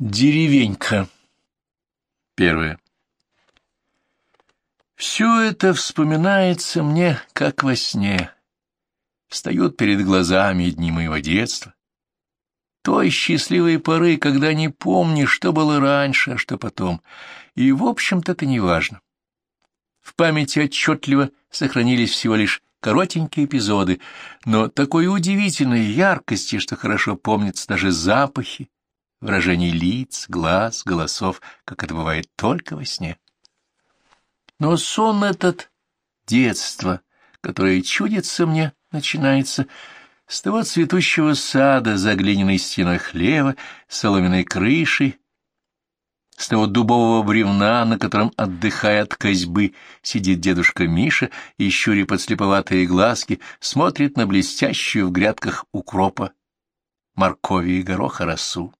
Деревенька. Первое. Все это вспоминается мне, как во сне. Встают перед глазами дни моего детства. Той счастливой поры, когда не помнишь, что было раньше, а что потом. И, в общем-то, это не важно. В памяти отчетливо сохранились всего лишь коротенькие эпизоды, но такой удивительной яркости, что хорошо помнятся даже запахи, выражений лиц, глаз, голосов, как это бывает только во сне. Но сон этот — детство, которое чудится мне, начинается с того цветущего сада за глиняной стеной хлева, соломенной крышей, с того дубового бревна, на котором, отдыхая от козьбы, сидит дедушка Миша и, щуря подслеповатые глазки, смотрит на блестящую в грядках укропа, моркови и гороха росу.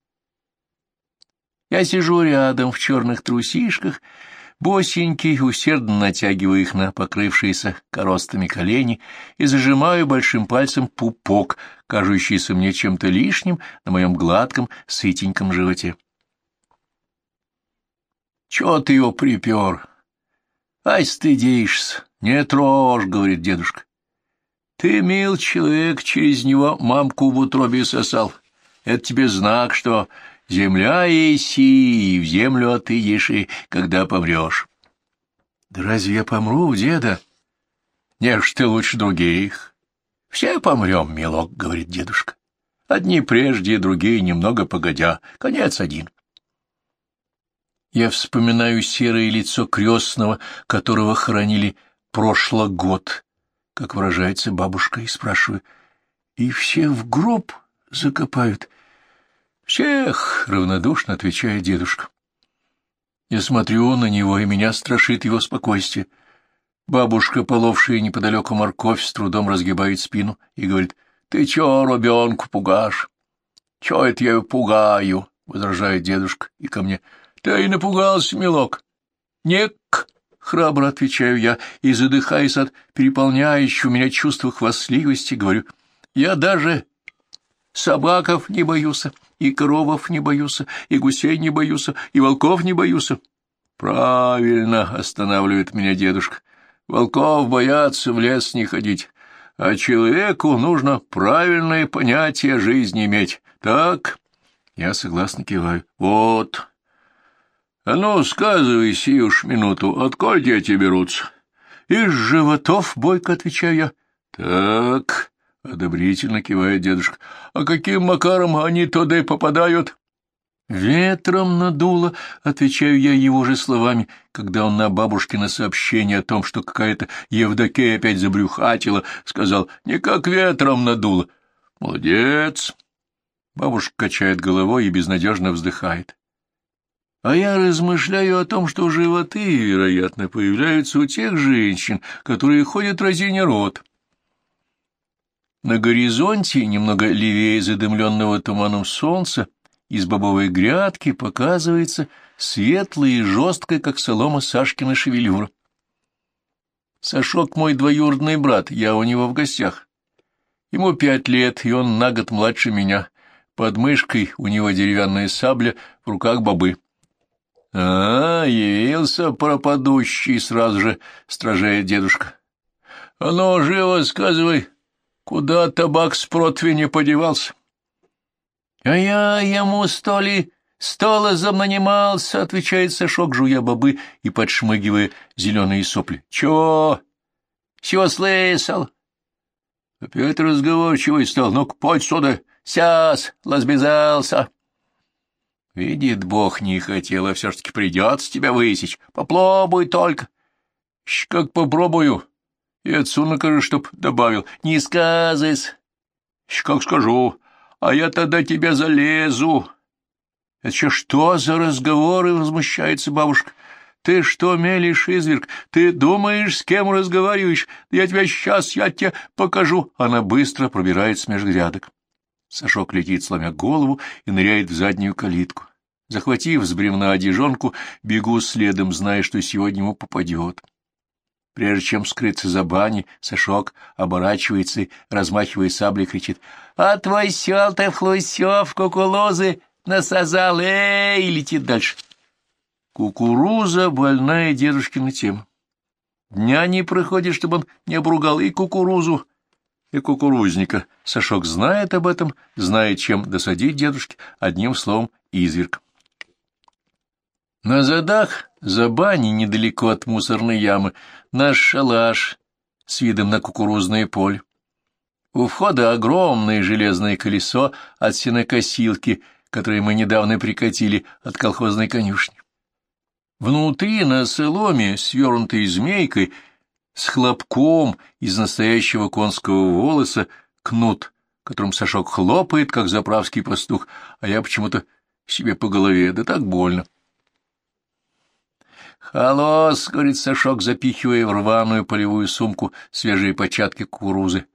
Я сижу рядом в черных трусишках, босенький, усердно натягиваю их на покрывшиеся коростами колени и зажимаю большим пальцем пупок, кажущийся мне чем-то лишним на моем гладком, сытеньком животе. — Чего ты его припер? — Ай, стыдишься. — Не трожь, — говорит дедушка. — Ты, мил человек, через него мамку в утробе сосал. Это тебе знак, что Земля еси, и в землю отыдешь, и когда помрешь. — Да разве я помру, деда? — Не ж ты лучше других. — Все помрем, милок, — говорит дедушка. — Одни прежде, другие немного погодя. Конец один. Я вспоминаю серое лицо крестного, которого хоронили прошлый год, как выражается бабушка, и спрашиваю, и все в гроб закопают — «Всех!» — равнодушно отвечает дедушка. Я смотрю на него, и меня страшит его спокойствие. Бабушка, половшая неподалеку морковь, с трудом разгибает спину и говорит, «Ты чё, ребенку пугашь?» «Чё это я пугаю?» — возражает дедушка и ко мне. «Ты и напугался, милок?» «Нек!» — храбро отвечаю я и, задыхаясь от переполняющего меня чувства хвастливости, говорю, «Я даже собаков не боюсь, и коровов не боюсь, и гусей не боюсь, и волков не боюсь. Правильно, останавливает меня дедушка. Волков боятся в лес не ходить, а человеку нужно правильное понятие жизни иметь. Так? Я согласно киваю. Вот. А ну, сказывай сию уж минуту, откуда дети берутся? Из животов, бойко отвечаю я. Так, — одобрительно кивает дедушка. — А каким макаром они туда и попадают? — Ветром надуло, — отвечаю я его же словами, когда он на бабушкино сообщение о том, что какая-то Евдокия опять забрюхатила, сказал, — не как ветром надуло. — Молодец. Бабушка качает головой и безнадежно вздыхает. А я размышляю о том, что животы, вероятно, появляются у тех женщин, которые ходят разиня рот. На горизонте, немного левее задымленного туманом солнца, из бобовой грядки показывается светлая и жесткая, как солома Сашкина шевелюра. Сашок мой двоюродный брат, я у него в гостях. Ему пять лет, и он на год младше меня. Под мышкой у него деревянная сабля, в руках бобы. — А, явился пропадущий, — сразу же стражает дедушка. — А ну, живо сказывай, Куда табак с противня подевался? — А я ему столи столозом нанимался, — отвечает Сашок, жуя бобы и подшмыгивая зеленые сопли. — Чего? — Чего слышал? — Опять разговорчивый стал. Ну-ка, подь сюда. Сяс, лазбезался. — Видит Бог, не хотел, а все-таки придется тебя высечь. Попробуй только. — Как попробую? И отцу накажи, чтоб добавил. Не сказывайся. Как скажу. А я тогда тебя залезу. Это что за разговоры, возмущается бабушка. Ты что мелешь, изверг? Ты думаешь, с кем разговариваешь? Я тебя сейчас, я тебе покажу. Она быстро пробирается меж грядок. Сашок летит, сломя голову, и ныряет в заднюю калитку. Захватив с бревна одежонку, бегу следом, зная, что сегодня ему попадет. Прежде чем скрыться за баней, Сашок оборачивается размахивая саблей, кричит «Отвосел ты в хлусев кукулозы насазал, эй, и летит дальше. Кукуруза — больная дедушкина тема. Дня не проходит, чтобы он не обругал и кукурузу, и кукурузника. Сашок знает об этом, знает, чем досадить дедушке, одним словом, изверг. На задах, за баней, недалеко от мусорной ямы, наш шалаш с видом на кукурузное поле. У входа огромное железное колесо от сенокосилки, которое мы недавно прикатили от колхозной конюшни. Внутри на соломе, свернутой змейкой, с хлопком из настоящего конского волоса, кнут, которым Сашок хлопает, как заправский пастух, а я почему-то себе по голове, да так больно. «Холос!» — говорит Сашок, запихивая в рваную полевую сумку свежие початки кукурузы.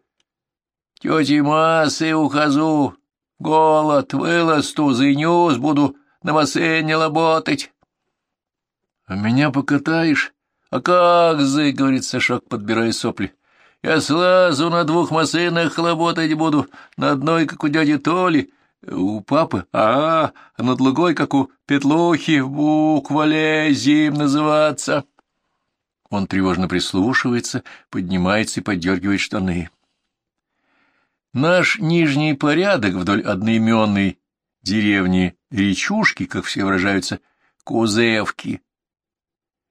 «Тети массы ухожу, голод, выласту, зынюсь, буду на бассейне работать». — А меня покатаешь? — А как зы, — говорит Сашок, подбирая сопли. — Я слазу на двух машинах работать буду, на одной, как у дяди Толи, у папы, а, а на другой, как у Петлухи, в буквале зим называться. Он тревожно прислушивается, поднимается и поддергивает штаны. Наш нижний порядок вдоль одноименной деревни Речушки, как все выражаются, Кузевки,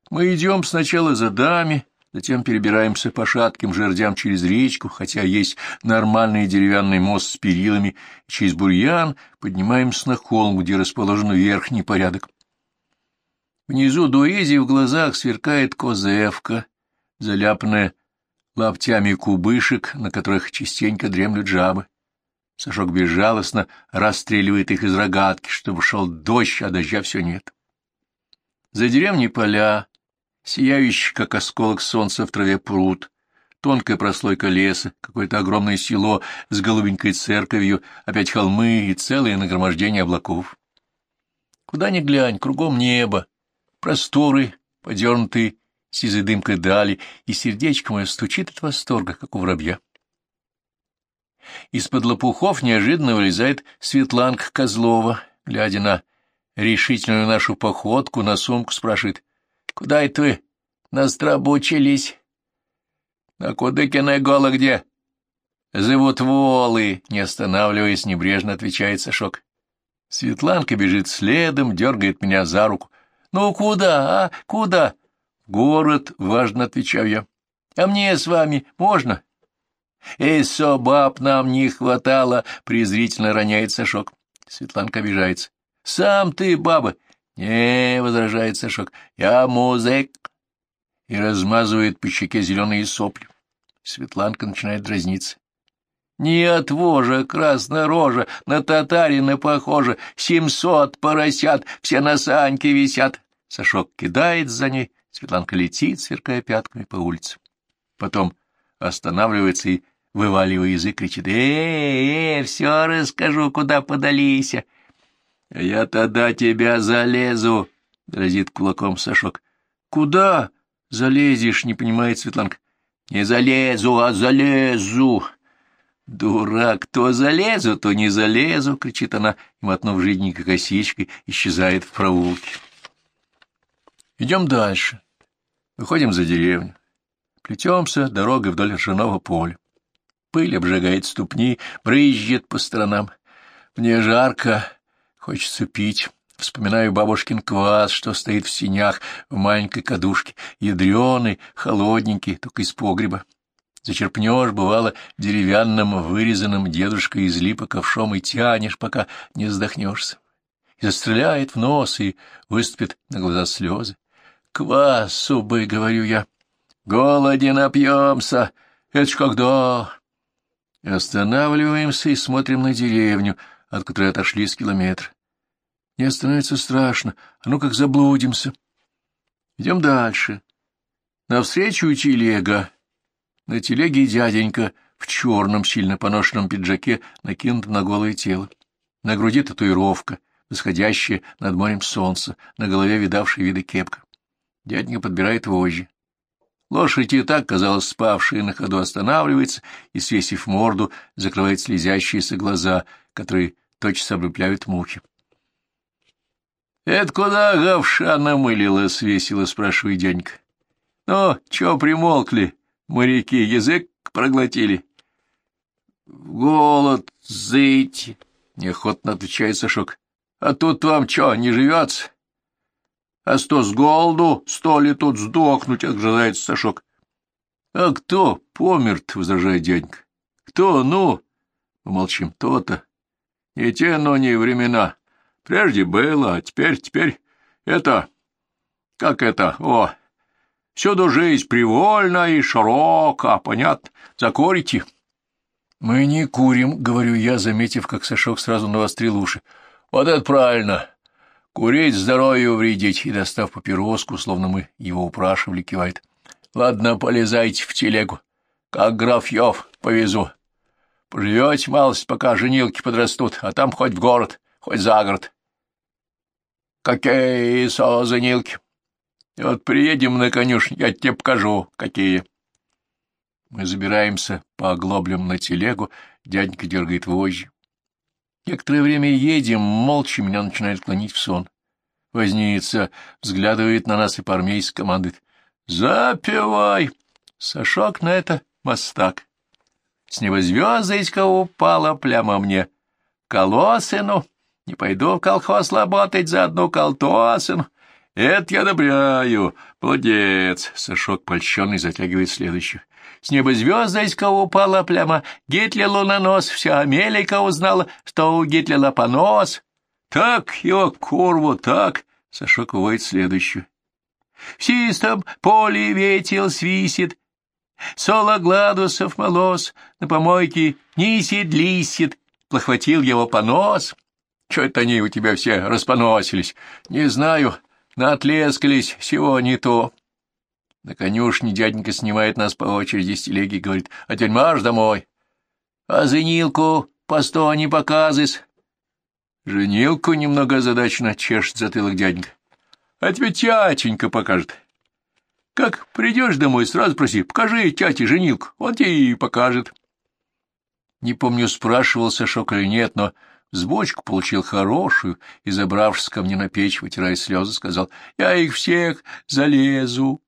мы идем сначала за дами, затем перебираемся по шатким жердям через речку, хотя есть нормальный деревянный мост с перилами, через бурьян поднимаемся на холм, где расположен верхний порядок. Внизу дуэзи в глазах сверкает козевка, заляпанная лаптями кубышек, на которых частенько дремлют жабы. Сашок безжалостно расстреливает их из рогатки, чтобы шел дождь, а дождя все нет. За деревней поля, сияющий, как осколок солнца в траве пруд, тонкая прослойка леса, какое-то огромное село с голубенькой церковью, опять холмы и целое нагромождение облаков. Куда ни глянь, кругом небо, просторы, подернутые сизой дымкой дали, и сердечко мое стучит от восторга, как у воробья. Из-под лопухов неожиданно вылезает Светланка Козлова, глядя на решительную нашу походку, на сумку спрашивает, Куда это вы настрабучились? На Кудыкиной гола где? Зовут Волы, не останавливаясь, небрежно отвечает Сашок. Светланка бежит следом, дергает меня за руку. Ну, куда, а? Куда? Город, важно отвечаю я. А мне с вами можно? Эй, собаб нам не хватало, презрительно роняет Сашок. Светланка обижается. Сам ты, баба, — Не, — возражает Сашок, — я музык. И размазывает по щеке зеленые сопли. Светланка начинает дразниться. Не от вожа, красная рожа, на татарина похожа, семьсот поросят, все на саньке висят. Сашок кидает за ней, Светланка летит, сверкая пятками по улице. Потом останавливается и, вываливая язык, кричит, «Э, э, все расскажу, куда подались!» — Я тогда тебя залезу, — грозит кулаком Сашок. — Куда залезешь? — не понимает Светланка. — Не залезу, а залезу. — Дурак, то залезу, то не залезу, — кричит она, и, мотнув жиденькой косичкой, исчезает в проулке. Идем дальше. Выходим за деревню. Плетемся дорогой вдоль ржаного поля. Пыль обжигает ступни, брызжет по сторонам. Мне жарко, Хочется пить. Вспоминаю бабушкин квас, что стоит в синях в маленькой кадушке, ядреный, холодненький, только из погреба. Зачерпнешь, бывало, деревянным, вырезанным дедушкой из липа ковшом и тянешь, пока не вздохнешься. И застреляет в нос, и выступит на глаза слезы. «Квасу бы», — говорю я, — «голоден напьемся, это ж когда...» и Останавливаемся и смотрим на деревню, от которой отошли с километра. Мне становится страшно, а ну как заблудимся. Идем дальше. Навстречу телега. На телеге дяденька в черном, сильно поношенном пиджаке, накинутом на голое тело. На груди татуировка, восходящая над морем солнца, на голове видавшая виды кепка. Дяденька подбирает вожжи. Лошадь и так, казалось, спавшая на ходу, останавливается и, свесив морду, закрывает слезящиеся глаза, которые тотчас облепляют мухи. — Это куда говша намылилась? — весело спрашивает дяденька. — Ну, чё примолкли? Моряки язык проглотили. — Голод, зыть, — неохотно отвечает Сашок. — А тут вам чё, не живется? — А сто с голоду, сто ли тут сдохнуть, — отгрызается Сашок. — А кто помер-то, — возражает дяденька. — Кто, ну? Мы молчим. То-то. Не те, но не времена. Прежде было, а теперь, теперь это... Как это? О, всюду жизнь привольна и широка, понятно? Закурите? Мы не курим, говорю я, заметив, как Сашок сразу навострил уши. Вот это правильно. Курить здоровью вредить. И, достав папироску, словно мы его упрашивали, кивает. Ладно, полезайте в телегу. Как графьев повезу. Поживете малость, пока женилки подрастут, а там хоть в город, хоть за город. Какие созанилки! Вот приедем на конюшню, я тебе покажу, какие. Мы забираемся по оглоблям на телегу, дяденька дергает вожжи. Некоторое время едем, молча меня начинает клонить в сон. Возница взглядывает на нас и по-армейски командует. «Запивай!» Сашок на это мастак. С неба звездочка упала прямо мне. Колосину! Не пойду в колхоз работать за одну колтосину. Это я одобряю. Молодец. Сашок польщенный затягивает следующую. С неба звездочка упала прямо. Гитлер лунонос. Вся Америка узнала, что у Гитлера понос. Так его курву, так. Сашок уводит следующую. В чистом поле ветел свисит, Соло гладусов молос, на помойке нисит, лисит, плохватил его понос. Чё это они у тебя все распоносились? Не знаю, наотлескались, всего не то. На конюшне дяденька снимает нас по очереди с телеги и говорит, а теперь марш домой. А зенилку по сто не показывай. Женилку немного озадаченно чешет затылок дяденька. А тебе тятенька покажет. Как придешь домой, сразу проси, покажи тяте женилку, он тебе и покажет. Не помню, спрашивал Сашок или нет, но взбочку получил хорошую и, забравшись ко мне на печь, вытирая слезы, сказал, я их всех залезу.